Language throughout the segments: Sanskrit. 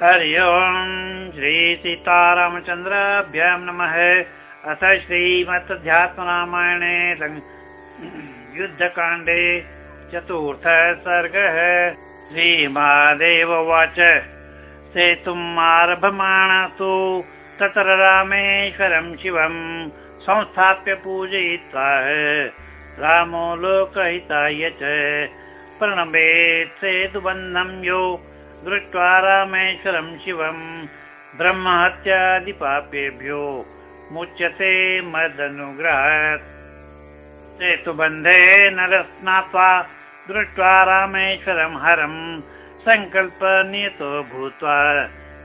हरि ओम् श्री सीतारामचन्द्राभ्यां नमः। अथ श्रीमत्ध्यात्मरामायणे युद्धकाण्डे चतुर्थ सर्गः। श्रीमादेव उवाच। सेतुम् आरभमाणस्तु तत्र रामेश्वरं शिवम् संस्थाप्य पूजयित्वा रामो लोकहिताय च प्रणमेत् सेतुबन्धं यो दृष्ट्वा रामेश्वरं शिवम् ब्रह्महत्यादिपापेभ्यो मुच्यते मदनुग्रहात् सेतुबन्धे नरस्नात्वा दृष्ट्वा रामेश्वरं हरं सङ्कल्पनियतो भूत्वा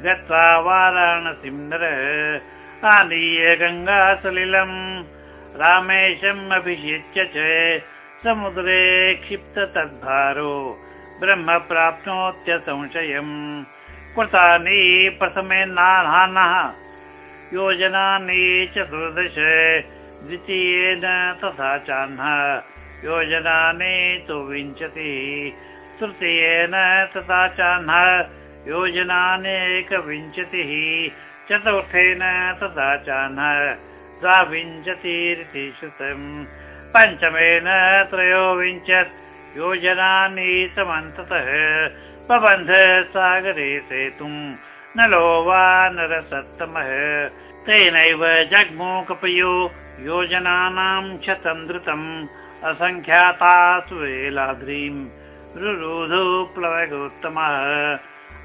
गत्वा वाराणसीं नरः आनीय गङ्गासलिलम् रामेशम् अभिषिच्य च समुद्रे क्षिप्त तद्भारो ब्रह्म प्राप्नोत्य संशयम् कृतानि प्रथमे नानाः योजनानि चतुर्दश द्वितीयेन तथा चाह्नः। योजनानि तु विंशतिः। तृतीयेन तथा चाह्नः। योजनानि एकविंशतिः चतुर्थेन तथा चाह्नः। द्वाविंशतिरिति श्रुतम्। पञ्चमेन त्रयोविंशत् योजनानि समन्ततः प्रबन्ध सागरे सेतुम् नलो वा नरसत्तमः। तेनैव जग्मुकपयो योजनानां शतं धृतम् असङ्ख्याता सुवेलाद्रीम् रुरुधु प्लवगोत्तमः।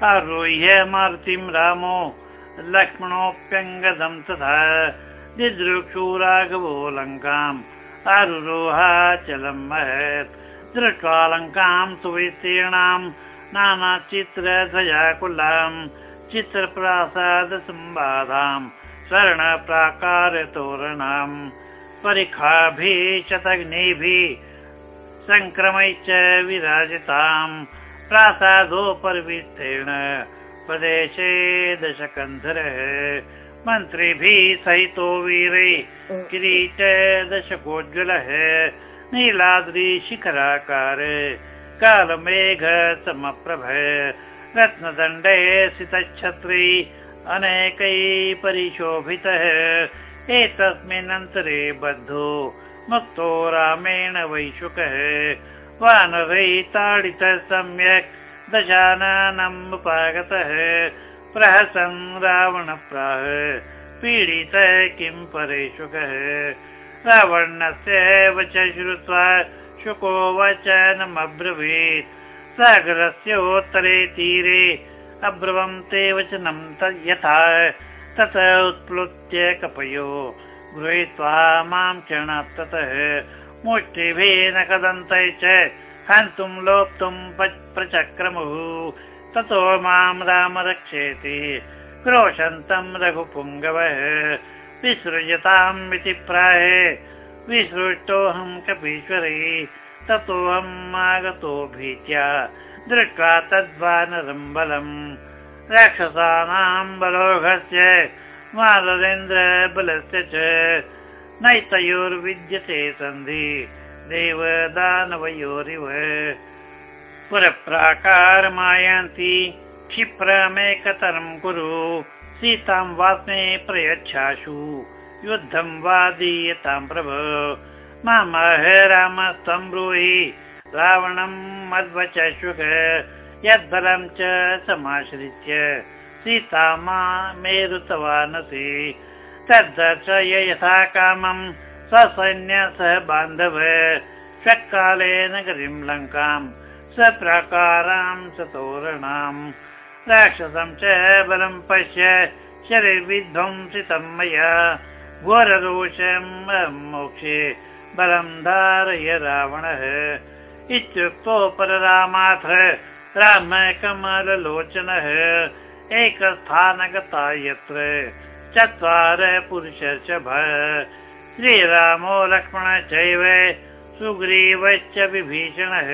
आरुह्य मारुतिं रामो लक्ष्मणोऽप्यङ्गदं तथा दिदृक्षु राघवो लङ्काम् आरुरोहाचलम् महत् दृष्ट्वा लङ्कां सुविस्तीर्णां नानाचित्रध्वजाकुलां चित्रप्रासादसंवादां स्वर्णप्राकारतोरणाम् परिखाभिः शतग्निभिः सङ्क्रमैश्च विराजिताम् प्रासादोपरिविस्तीर्ण प्रदेशे दशकन्धरः मन्त्रिभिः सहितो वीरे किरीट दशकोज्ज्वलः नीलाद्रिशिखराकार कालमेघ समप्रभ रत्नदण्डे सितच्छत्री अनेकै परिशोभितः। एतस्मिन्नन्तरे बद्धो मुक्तो रामेण वैशुकः। वानरै ताडितः सम्यक् दशाननम् उपागतः। प्रहसन् रावण प्राह पीडितः किं परेशुकः रावणस्य वच श्रुत्वा शुको वचनमब्रवीत्। सागरस्योत्तरे तीरे अब्रवं ते वचनं यथा तत उत्प्लुत्य कपयो। गृहीत्वा मां क्षणात् ततः मुष्टिभिः नखदन्तै च हन्तुं लोप्तुं प्रचक्रमुः। ततो मां राम रक्षेति। क्रोशन्तं रघुपुङ्गवः विसृजताम् इति प्राहे विसृष्टोऽहं कपीश्वरे ततोऽहम् आगतो भीत्या दृष्ट्वा तद्वानरम् बलम् राक्षसानां बलोघस्य मालरेन्द्रबलस्य च नैतयोर्विद्यते सन्धि देवदानवयोरिव। पुरप्राकारमायान्ति क्षिप्रमेकतरं कुरु सीतां वास्मे प्रयच्छाशु। युद्धं वादीयतां प्रभ। मामह रामस्त्वं ब्रूहि रावणं मद्वच शुक यद्बलं च समाश्रित्य। सीता मा मेरुतवानसि तद्दर्शय यथा कामं ससैन्य सह बान्धव। षट्कालेन नगरीं लङ्कां सप्राकारां सतोरणाम् राक्षसं च बलं पश्य शरीरविध्वंसितं मया। घोररोषं मोक्षे बलं धारय रावणः। इत्युक्तो पररामाथ राम कमललोचनः एकस्थानगता यत्र चत्वार पुरुषर्षभ श्रीरामो लक्ष्मण चैव सुग्रीवश्च विभीषणः।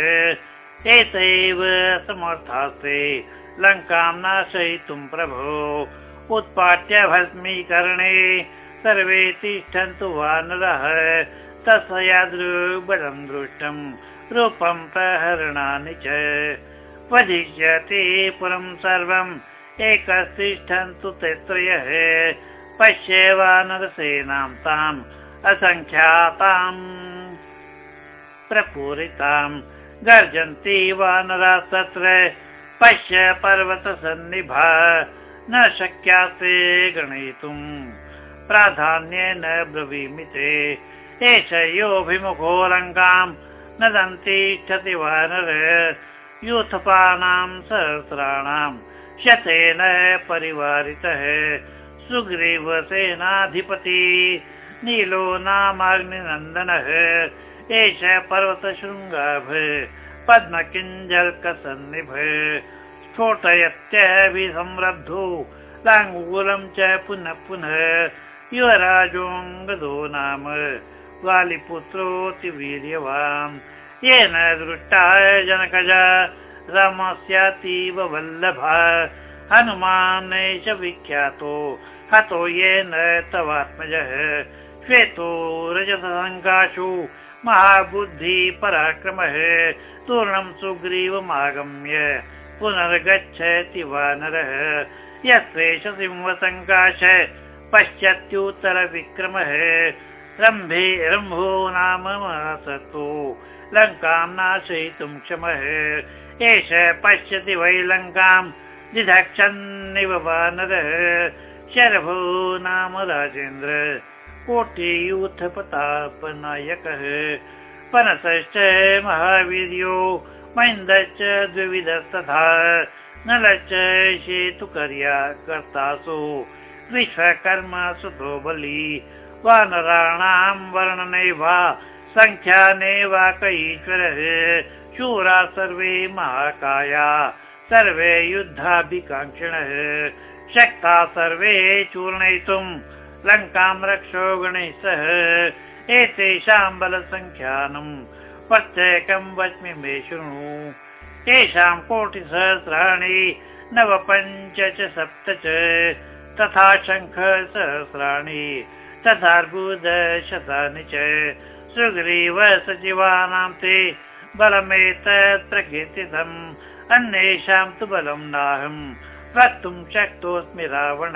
एतैव समर्थास्ते लङ्कां नाशयितुं प्रभो। उत्पाट्य भस्मीकरणे सर्वे तिष्ठन्तु वानरः तस्य यादृबलं दृष्टं रूपं प्रहरणानि च। वदिष्यति पुरं सर्वं एकस्तिष्ठन्तु ते त्रयः पश्येवानरसेनां ताम् असङ्ख्याताम् प्रपूरिताम् गर्जन्ति वानरा तत्र पश्य पर्वतसन्निभा न शक्यासे गणयितुम्। प्राधान्येन ब्रवीमिते एष योऽभिमुखो लङ्काम् न दन्तिष्ठति वानर यूथपानां सहस्राणाम् शतेन परिवारितः। सुग्रीवसेनाधिपति नीलो नामाग्निनन्दनः। एष पर्वतशृङ्गाभ पद्मकिञ्जल्कसन्निभ स्फोटयत्यभिसंरब्धो लाङ्गूलं च पुनः पुनः युवराजोऽङ्गदो नाम वालिपुत्रोऽति वीर्यवान्। येन दृष्टा जनकज रमस्यातीव वल्लभ हनुमान् एष विख्यातो हतो येन तवात्मजः। श्वेतो रजतसङ्काशु महाबुद्धि पराक्रमः तूर्णं सुग्रीवमागम्य पुनर्गच्छति वानरः यस्वेष सिंहसङ्काश पश्चात्युत्तरविक्रमः रम्भे रम्भो नाम महसतो लङ्कां नाशयितुं क्षमः एष पश्यति वै लङ्काम् दिधक्षन्निव वानरः शरभो नाम राजेन्द्र कोटियूथपतापनायकः पनसश्च महावीर्यो महेन्द्रश्च द्विविधस्तथा। नलश्च शेतुकर्या कर्तासु। विश्वकर्म सुतो बली वानराणां वर्णनैव सङ्ख्यानेवाकैश्वरः शूरा सर्वे महाकाया। सर्वे युद्धाभिकाङ्क्षिणः। शक्ता सर्वे चूर्णयितुं लङ्कां रक्षो गणैः सह एतेषां बलसङ्ख्यानं प्रत्येकं वच्मि मे शृणु। तेषां कोटिसहस्राणि नव पञ्च च सप्त च तथा शङ्खसहस्राणि तथार्बुदशतानि च। सुग्रीव सचिवानां ते बलमेतत् प्रकीर्तितम् अन्येषां तु बलं नाहम्। वक्तुं शक्तोऽस्मि रावण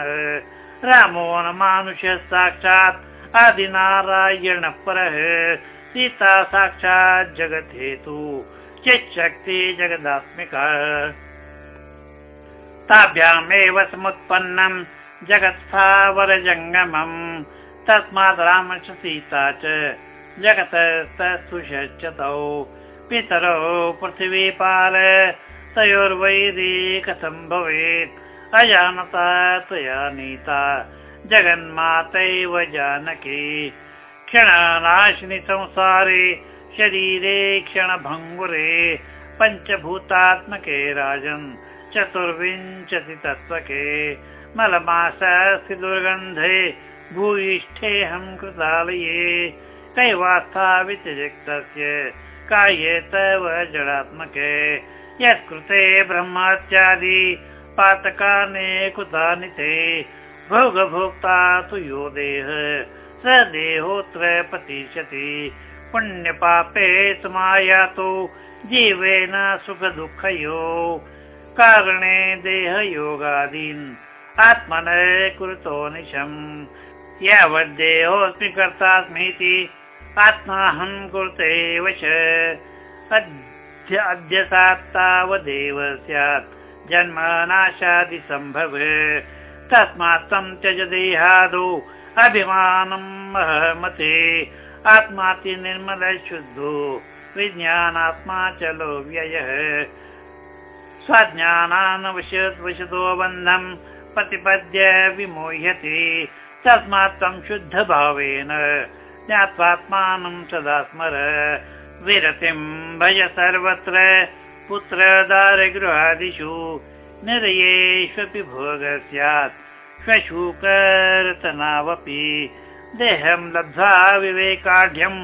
रामो न मानुष साक्षात् आदिनारायणपरः सीता साक्षात् जगद्धेतु चिच्छक्ति जगदात्मिका ताभ्यामेव समुत्पन्नं जगत्स्थावरजङ्गमम् तस्मात् रामश्च सीता च जगतस्तुषच्चतौ पितरौ पृथिवीपाल तयोर्वैरी कथं भवेत् अजानता त्वया नीता जगन्मातैव जानकी। क्षणनाशिनि संसारे शरीरे क्षणभङ्गुरे पञ्चभूतात्मके राजन् चतुर्विंशति तत्त्वके। मलमासि दुर्गन्धे भूयिष्ठेऽहं कृतालये। कैवास्था व्यतिरिक्तस्य काये तव जडात्मके। यत्कृते ब्रह्मात्यादि पातकानि कुतानि ते। भोगभोक्ता तु यो देह स देहोऽत्र पतिष्यति। पुण्यपापे समायातो जीवेन सुखदुःखयो। कारणे देहयोगादीन् आत्मन कुरुतो निशम्। यावद्देहोऽस्मि कर्तास्मीति आत्माहं कुरुते वश अद्य तावदेव स्यात् जन्मनाशादिसम्भव तस्मात् तं त्यज देहादौ अभिमानं महमते आत्माति निर्मल शुद्धो विज्ञानात्मा चलो व्ययः स्वज्ञानानवशतो बन्धं प्रतिपद्य विमोह्यति। तस्मात् तं शुद्धभावेन ज्ञात्वात्मानं सदा स्मर। विरतिं भज सर्वत्र पुत्रदारगृहादिषु निरयेष्वपि भोग स्यात् श्वशूकरतनावपि देहं लब्ध्वा विवेकाढ्यं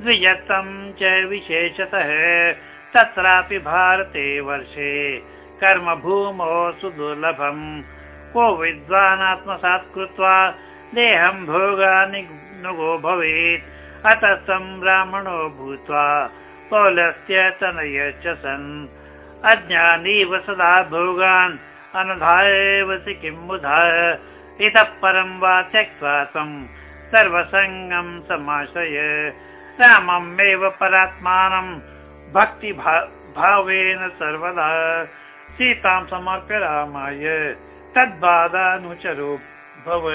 द्विजतं च विशेषतः तत्रापि भारते वर्षे। कर्मभूमौ सुदुर्लभम् को विद्वान् आत्मसात् कृत्वा देहं भोगानि नुगो भवेत्। अतः तं ब्राह्मणो भूत्वा पौलस्य तनय च सन् अज्ञानीव सदा भोगान् अनधायवसि किं बुधा। इतः परं वा त्यक्त्वा त्वं सर्वसङ्गं समाश्रय। राममेव परात्मानं भक्तिभावेन सर्वदा। सीतां समर्प्य रामाय तद्बाधानुचरो भव।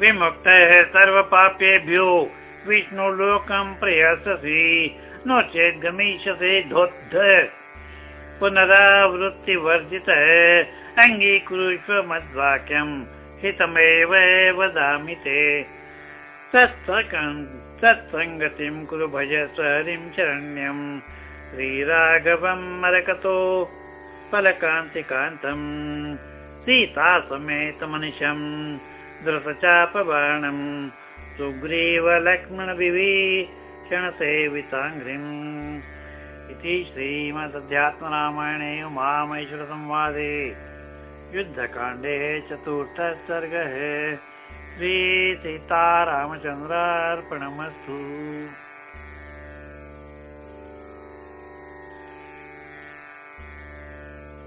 विमुक्तः सर्वपापेभ्यो विष्णुलोकं प्रयससि नो चेत् गमिष्यसे धोद्ध पुनरावृत्तिवर्जितः अङ्गीकुरुष्व मद्वाक्यं हितमेव वदामि ते। तत्सङ्गतिं कुरु भज हरिं शरण्यं। श्रीराघवं मरकतो फलकान्तिकान्तम् सीता समेतमनिशम् द्रुतचापबाणम् सुग्रीव लक्ष्मण विभीषणसेविताङ्घ्रिम् इति श्रीमदध्यात्मरामायणे उमामहेश्वरसंवादे। युद्धकाण्डे चतुर्थः सर्गः श्रीसीतारामचन्द्रार्पणमस्तु